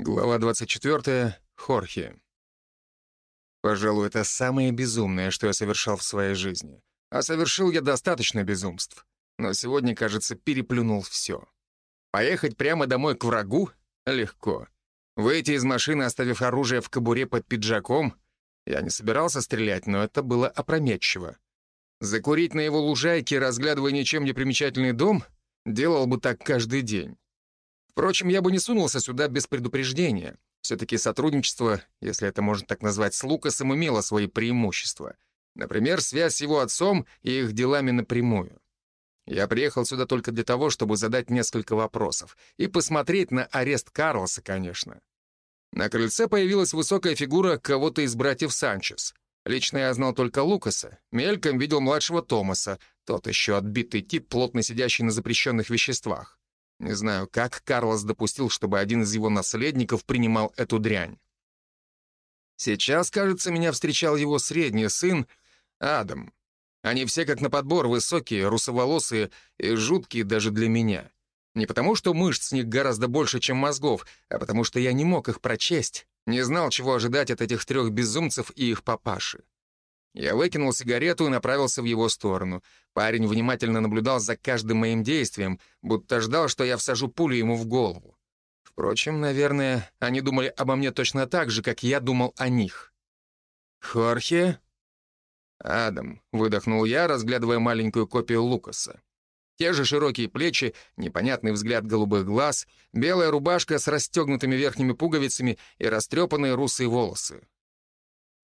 Глава 24. Хорхе. Пожалуй, это самое безумное, что я совершал в своей жизни. А совершил я достаточно безумств. Но сегодня, кажется, переплюнул все. Поехать прямо домой к врагу — легко. Выйти из машины, оставив оружие в кобуре под пиджаком — я не собирался стрелять, но это было опрометчиво. Закурить на его лужайке, разглядывая ничем не примечательный дом — делал бы так каждый день. Впрочем, я бы не сунулся сюда без предупреждения. Все-таки сотрудничество, если это можно так назвать, с Лукасом имело свои преимущества. Например, связь с его отцом и их делами напрямую. Я приехал сюда только для того, чтобы задать несколько вопросов и посмотреть на арест Карлоса, конечно. На крыльце появилась высокая фигура кого-то из братьев Санчес. Лично я знал только Лукаса, мельком видел младшего Томаса, тот еще отбитый тип, плотно сидящий на запрещенных веществах. Не знаю, как Карлос допустил, чтобы один из его наследников принимал эту дрянь. Сейчас, кажется, меня встречал его средний сын Адам. Они все как на подбор, высокие, русоволосые и жуткие даже для меня. Не потому, что мышц с них гораздо больше, чем мозгов, а потому что я не мог их прочесть, не знал, чего ожидать от этих трех безумцев и их папаши. Я выкинул сигарету и направился в его сторону. Парень внимательно наблюдал за каждым моим действием, будто ждал, что я всажу пулю ему в голову. Впрочем, наверное, они думали обо мне точно так же, как я думал о них. «Хорхе?» «Адам», — выдохнул я, разглядывая маленькую копию Лукаса. Те же широкие плечи, непонятный взгляд голубых глаз, белая рубашка с расстегнутыми верхними пуговицами и растрепанные русые волосы.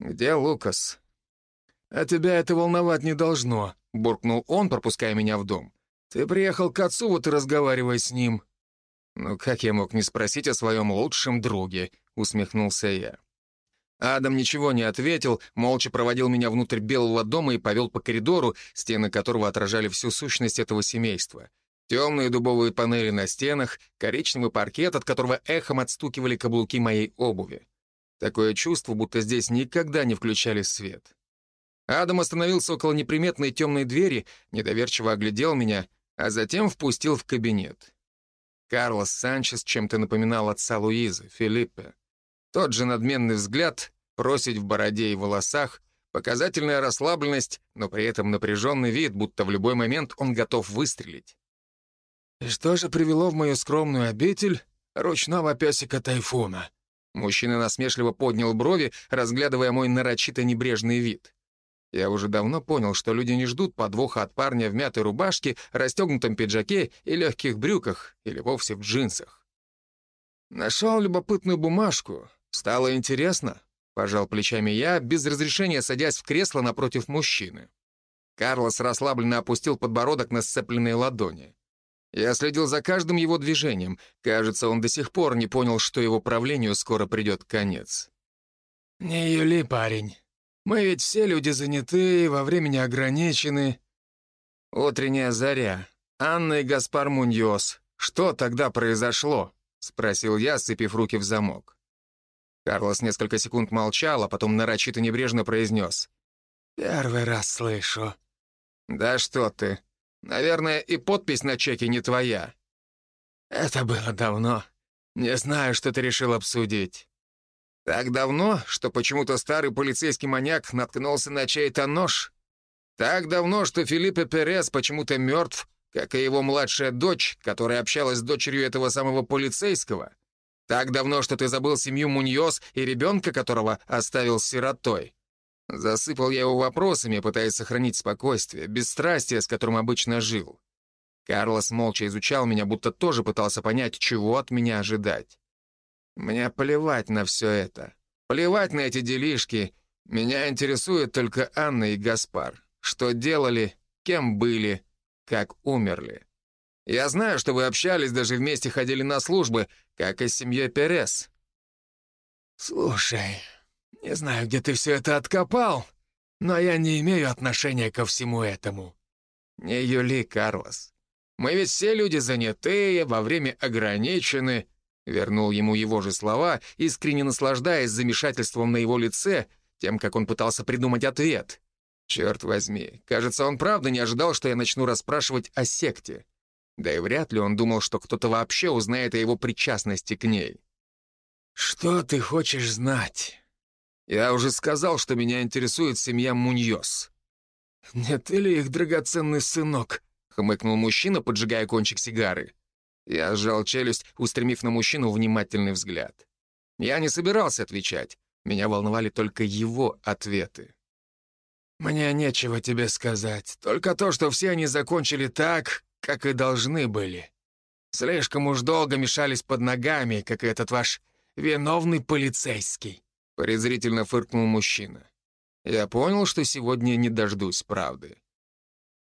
«Где Лукас?» «А тебя это волновать не должно», — буркнул он, пропуская меня в дом. «Ты приехал к отцу, вот и разговаривай с ним». «Ну как я мог не спросить о своем лучшем друге?» — усмехнулся я. Адам ничего не ответил, молча проводил меня внутрь Белого дома и повел по коридору, стены которого отражали всю сущность этого семейства. Темные дубовые панели на стенах, коричневый паркет, от которого эхом отстукивали каблуки моей обуви. Такое чувство, будто здесь никогда не включали свет. Адам остановился около неприметной темной двери, недоверчиво оглядел меня, а затем впустил в кабинет. Карлос Санчес чем-то напоминал отца Луизы, Филиппе. Тот же надменный взгляд, просить в бороде и волосах, показательная расслабленность, но при этом напряженный вид, будто в любой момент он готов выстрелить. «И что же привело в мою скромную обитель ручного песика Тайфуна?» Мужчина насмешливо поднял брови, разглядывая мой нарочито небрежный вид. Я уже давно понял, что люди не ждут подвоха от парня в мятой рубашке, расстегнутом пиджаке и легких брюках, или вовсе в джинсах. Нашел любопытную бумажку. Стало интересно. Пожал плечами я, без разрешения садясь в кресло напротив мужчины. Карлос расслабленно опустил подбородок на сцепленные ладони. Я следил за каждым его движением. Кажется, он до сих пор не понял, что его правлению скоро придет конец. «Не юли, парень», мы ведь все люди заняты, во времени ограничены. Утренняя заря. Анна и Гаспар Муньос. Что тогда произошло? Спросил я, сцепив руки в замок. Карлос несколько секунд молчал, а потом нарочито небрежно произнес. «Первый раз слышу». «Да что ты. Наверное, и подпись на чеке не твоя». «Это было давно. Не знаю, что ты решил обсудить». Так давно, что почему-то старый полицейский маньяк наткнулся на чей-то нож? Так давно, что Филиппе Перес почему-то мертв, как и его младшая дочь, которая общалась с дочерью этого самого полицейского? Так давно, что ты забыл семью Муньос и ребенка, которого оставил сиротой? Засыпал я его вопросами, пытаясь сохранить спокойствие, бесстрастие, с которым обычно жил. Карлос молча изучал меня, будто тоже пытался понять, чего от меня ожидать. Мне плевать на все это. Плевать на эти делишки. Меня интересует только Анна и Гаспар. Что делали, кем были, как умерли. Я знаю, что вы общались, даже вместе ходили на службы, как и с семьей Перес. Слушай, не знаю, где ты все это откопал, но я не имею отношения ко всему этому. Не Юли, Карлос. Мы ведь все люди занятые, во время ограничены, Вернул ему его же слова, искренне наслаждаясь замешательством на его лице, тем, как он пытался придумать ответ. Черт возьми, кажется, он правда не ожидал, что я начну расспрашивать о секте. Да и вряд ли он думал, что кто-то вообще узнает о его причастности к ней. «Что ты хочешь знать?» «Я уже сказал, что меня интересует семья Муньос». «Не ты ли их драгоценный сынок?» — хмыкнул мужчина, поджигая кончик сигары. Я сжал челюсть, устремив на мужчину внимательный взгляд. Я не собирался отвечать. Меня волновали только его ответы. «Мне нечего тебе сказать. Только то, что все они закончили так, как и должны были. Слишком уж долго мешались под ногами, как этот ваш виновный полицейский», — презрительно фыркнул мужчина. Я понял, что сегодня не дождусь правды.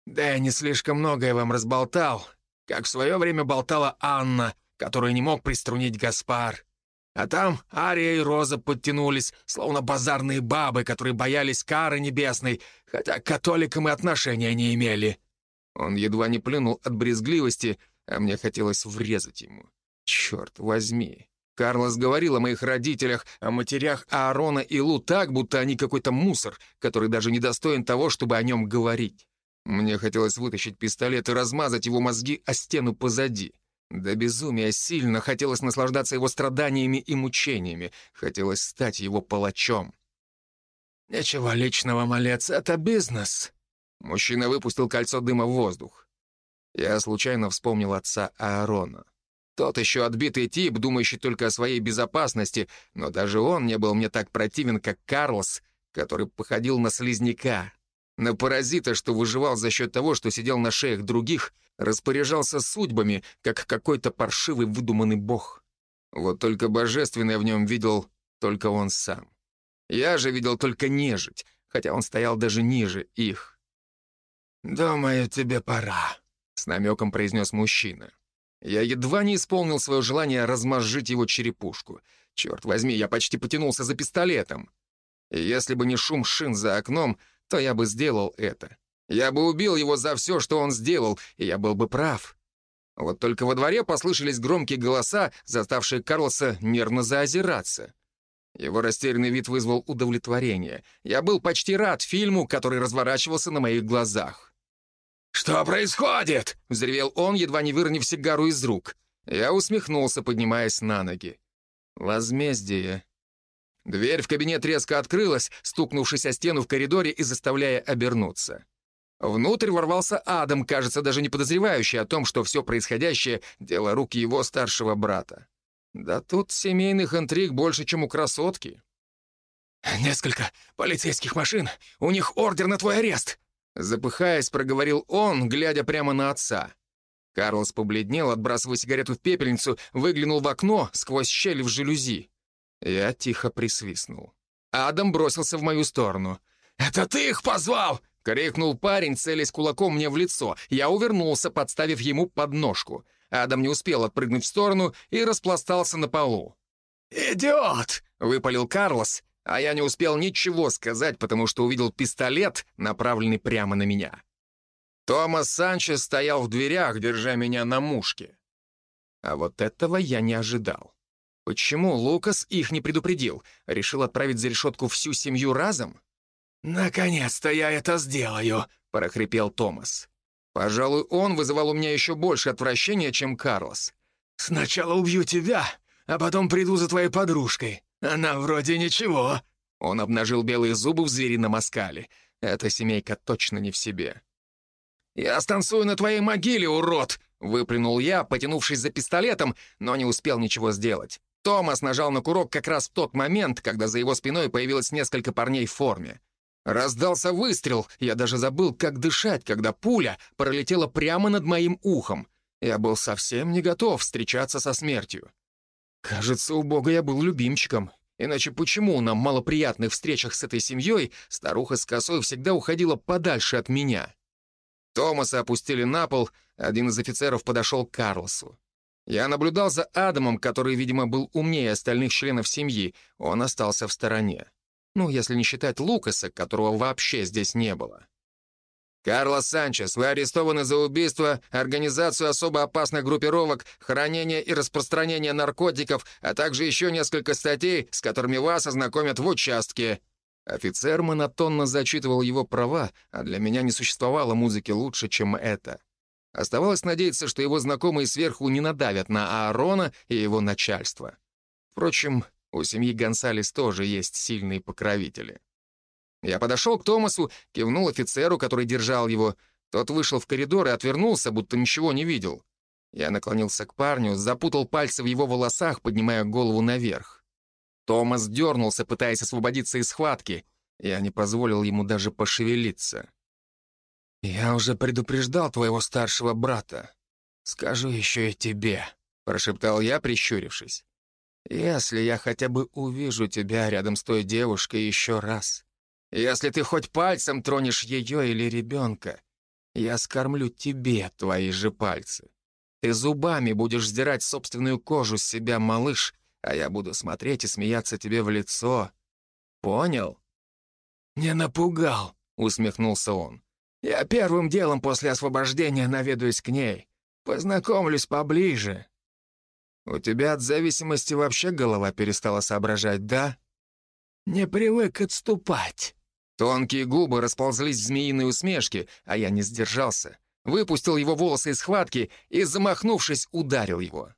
«Да я не слишком многое вам разболтал, как в свое время болтала Анна, которую не мог приструнить Гаспар. А там Ария и Роза подтянулись, словно базарные бабы, которые боялись кары небесной, хотя к католикам и отношения не имели. Он едва не плюнул от брезгливости, а мне хотелось врезать ему. Черт возьми. Карлос говорил о моих родителях, о матерях Аарона и Лу так, будто они какой-то мусор, который даже не достоин того, чтобы о нем говорить. Мне хотелось вытащить пистолет и размазать его мозги о стену позади. До безумия сильно хотелось наслаждаться его страданиями и мучениями, хотелось стать его палачом. «Ничего личного, малец, это бизнес». Мужчина выпустил кольцо дыма в воздух. Я случайно вспомнил отца Аарона. Тот еще отбитый тип, думающий только о своей безопасности, но даже он не был мне так противен, как Карлос, который походил на слизняка, на паразита, что выживал за счет того, что сидел на шеях других, распоряжался судьбами, как какой-то паршивый выдуманный бог. Вот только божественное в нем видел только он сам. Я же видел только нежить, хотя он стоял даже ниже их. «Думаю, тебе пора», — с намеком произнес мужчина. Я едва не исполнил свое желание размозжить его черепушку. Черт возьми, я почти потянулся за пистолетом. И если бы не шум шин за окном, то я бы сделал это. Я бы убил его за все, что он сделал, и я был бы прав. Вот только во дворе послышались громкие голоса, заставшие Карлоса нервно заозираться. Его растерянный вид вызвал удовлетворение. Я был почти рад фильму, который разворачивался на моих глазах. «Что происходит?» — взревел он, едва не выронив сигару из рук. Я усмехнулся, поднимаясь на ноги. «Возмездие. Дверь в кабинет резко открылась, стукнувшись о стену в коридоре и заставляя обернуться. Внутрь ворвался Адам, кажется, даже не подозревающий о том, что все происходящее — дело рук его старшего брата. Да тут семейных интриг больше, чем у красотки. «Несколько полицейских машин. У них ордер на твой арест!» Запыхаясь, проговорил он, глядя прямо на отца. Карлос побледнел, отбрасывая сигарету в пепельницу, выглянул в окно сквозь щель в жалюзи. Я тихо присвистнул. Адам бросился в мою сторону. «Это ты их позвал!» — крикнул парень, целясь кулаком мне в лицо. Я увернулся, подставив ему подножку. Адам не успел отпрыгнуть в сторону и распластался на полу. «Идиот!» — выпалил Карлос, а я не успел ничего сказать, потому что увидел пистолет, направленный прямо на меня. Томас Санчес стоял в дверях, держа меня на мушке. А вот этого я не ожидал. Почему Лукас их не предупредил? Решил отправить за решетку всю семью разом? «Наконец-то я это сделаю!» — прохрипел Томас. Пожалуй, он вызывал у меня еще больше отвращения, чем Карлос. «Сначала убью тебя, а потом приду за твоей подружкой. Она вроде ничего». Он обнажил белые зубы в зверином оскале. Эта семейка точно не в себе. «Я станцую на твоей могиле, урод!» — выплюнул я, потянувшись за пистолетом, но не успел ничего сделать. Томас нажал на курок как раз в тот момент, когда за его спиной появилось несколько парней в форме. Раздался выстрел, я даже забыл, как дышать, когда пуля пролетела прямо над моим ухом. Я был совсем не готов встречаться со смертью. Кажется, у Бога я был любимчиком. Иначе почему на малоприятных встречах с этой семьей старуха с косой всегда уходила подальше от меня? Томаса опустили на пол, один из офицеров подошел к Карлосу. Я наблюдал за Адамом, который, видимо, был умнее остальных членов семьи. Он остался в стороне. Ну, если не считать Лукаса, которого вообще здесь не было. «Карлос Санчес, вы арестованы за убийство, организацию особо опасных группировок, хранение и распространение наркотиков, а также еще несколько статей, с которыми вас ознакомят в участке». Офицер монотонно зачитывал его права, а для меня не существовало музыки лучше, чем это. Оставалось надеяться, что его знакомые сверху не надавят на Аарона и его начальство. Впрочем, У семьи Гонсалес тоже есть сильные покровители. Я подошел к Томасу, кивнул офицеру, который держал его. Тот вышел в коридор и отвернулся, будто ничего не видел. Я наклонился к парню, запутал пальцы в его волосах, поднимая голову наверх. Томас дернулся, пытаясь освободиться из схватки. Я не позволил ему даже пошевелиться. «Я уже предупреждал твоего старшего брата. Скажу еще и тебе», — прошептал я, прищурившись. «Если я хотя бы увижу тебя рядом с той девушкой еще раз, если ты хоть пальцем тронешь ее или ребенка, я скормлю тебе твои же пальцы. Ты зубами будешь сдирать собственную кожу с себя, малыш, а я буду смотреть и смеяться тебе в лицо. Понял?» «Не напугал», — усмехнулся он. «Я первым делом после освобождения наведаюсь к ней. Познакомлюсь поближе». «У тебя от зависимости вообще голова перестала соображать, да?» «Не привык отступать». Тонкие губы расползлись в змеиной усмешке, а я не сдержался. Выпустил его волосы из схватки и, замахнувшись, ударил его.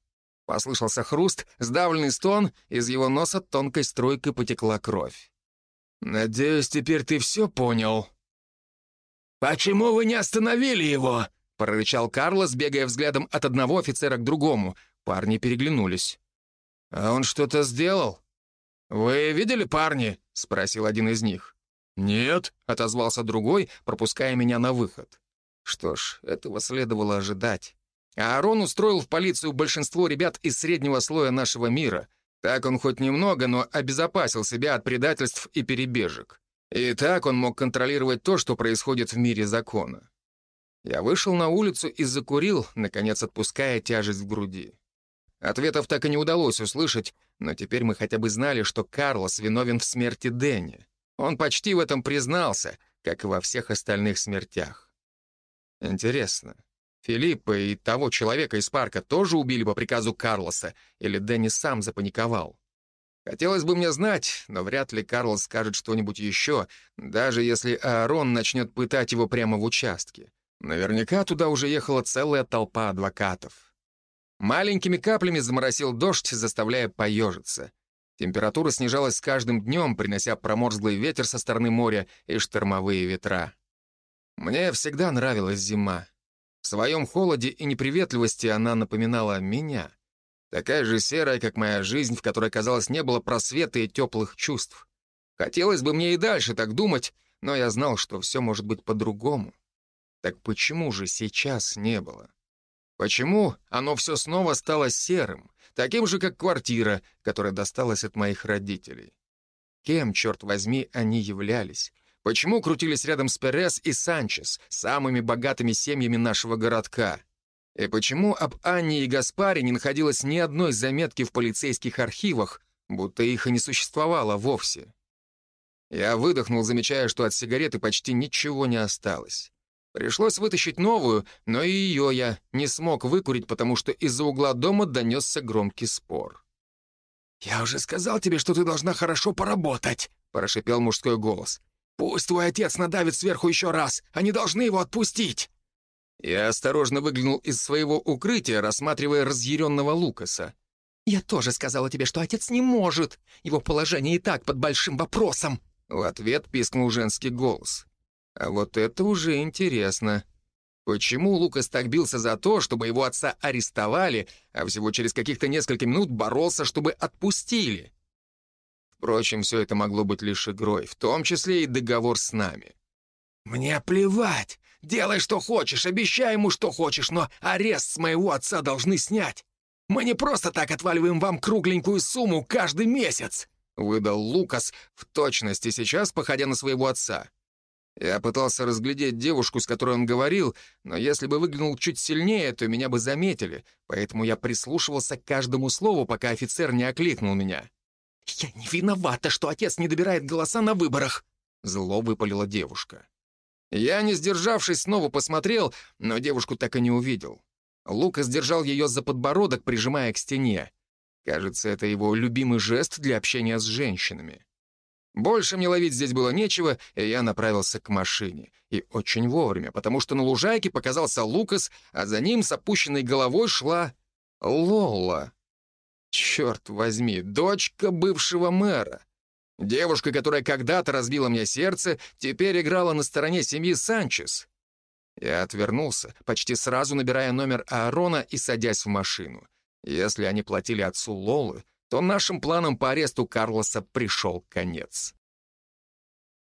Послышался хруст, сдавленный стон, из его носа тонкой струйкой потекла кровь. «Надеюсь, теперь ты все понял?» «Почему вы не остановили его?» — прорычал Карлос, бегая взглядом от одного офицера к другому. Парни переглянулись. «А он что-то сделал?» «Вы видели парни?» — спросил один из них. «Нет», — отозвался другой, пропуская меня на выход. Что ж, этого следовало ожидать. Аарон устроил в полицию большинство ребят из среднего слоя нашего мира. Так он хоть немного, но обезопасил себя от предательств и перебежек. И так он мог контролировать то, что происходит в мире закона. Я вышел на улицу и закурил, наконец отпуская тяжесть в груди. Ответов так и не удалось услышать, но теперь мы хотя бы знали, что Карлос виновен в смерти Дэнни. Он почти в этом признался, как и во всех остальных смертях. Интересно, Филиппа и того человека из парка тоже убили по приказу Карлоса, или Дэнни сам запаниковал? Хотелось бы мне знать, но вряд ли Карлос скажет что-нибудь еще, даже если Аарон начнет пытать его прямо в участке. Наверняка туда уже ехала целая толпа адвокатов. Маленькими каплями заморосил дождь, заставляя поежиться. Температура снижалась с каждым днем, принося проморзглый ветер со стороны моря и штормовые ветра. Мне всегда нравилась зима. В своем холоде и неприветливости она напоминала меня. Такая же серая, как моя жизнь, в которой, казалось, не было просвета и теплых чувств. Хотелось бы мне и дальше так думать, но я знал, что все может быть по-другому. Так почему же сейчас не было? Почему оно все снова стало серым, таким же, как квартира, которая досталась от моих родителей? Кем, черт возьми, они являлись? Почему крутились рядом с Перес и Санчес, самыми богатыми семьями нашего городка? И почему об Анне и Гаспаре не находилось ни одной заметки в полицейских архивах, будто их и не существовало вовсе? Я выдохнул, замечая, что от сигареты почти ничего не осталось. Пришлось вытащить новую, но и ее я не смог выкурить, потому что из-за угла дома донесся громкий спор. «Я уже сказал тебе, что ты должна хорошо поработать», — прошипел мужской голос. Пусть твой отец надавит сверху еще раз. Они должны его отпустить!» Я осторожно выглянул из своего укрытия, рассматривая разъяренного Лукаса. «Я тоже сказала тебе, что отец не может. Его положение и так под большим вопросом». В ответ пискнул женский голос. «А вот это уже интересно. Почему Лукас так бился за то, чтобы его отца арестовали, а всего через каких-то несколько минут боролся, чтобы отпустили?» Впрочем, все это могло быть лишь игрой, в том числе и договор с нами. «Мне плевать! Делай, что хочешь, обещай ему, что хочешь, но арест с моего отца должны снять. Мы не просто так отваливаем вам кругленькую сумму каждый месяц!» — выдал Лукас, в точности сейчас походя на своего отца. Я пытался разглядеть девушку, с которой он говорил, но если бы выглянул чуть сильнее, то меня бы заметили, поэтому я прислушивался к каждому слову, пока офицер не окликнул меня. «Я не виновата, что отец не добирает голоса на выборах!» Зло выпалила девушка. Я, не сдержавшись, снова посмотрел, но девушку так и не увидел. Лука сдержал ее за подбородок, прижимая к стене. Кажется, это его любимый жест для общения с женщинами. Больше мне ловить здесь было нечего, и я направился к машине. И очень вовремя, потому что на лужайке показался Лукас, а за ним с опущенной головой шла Лола. Черт возьми, дочка бывшего мэра. Девушка, которая когда-то разбила мне сердце, теперь играла на стороне семьи Санчес. Я отвернулся, почти сразу набирая номер Аарона и садясь в машину. Если они платили отцу Лолы, то нашим планам по аресту Карлоса пришел конец.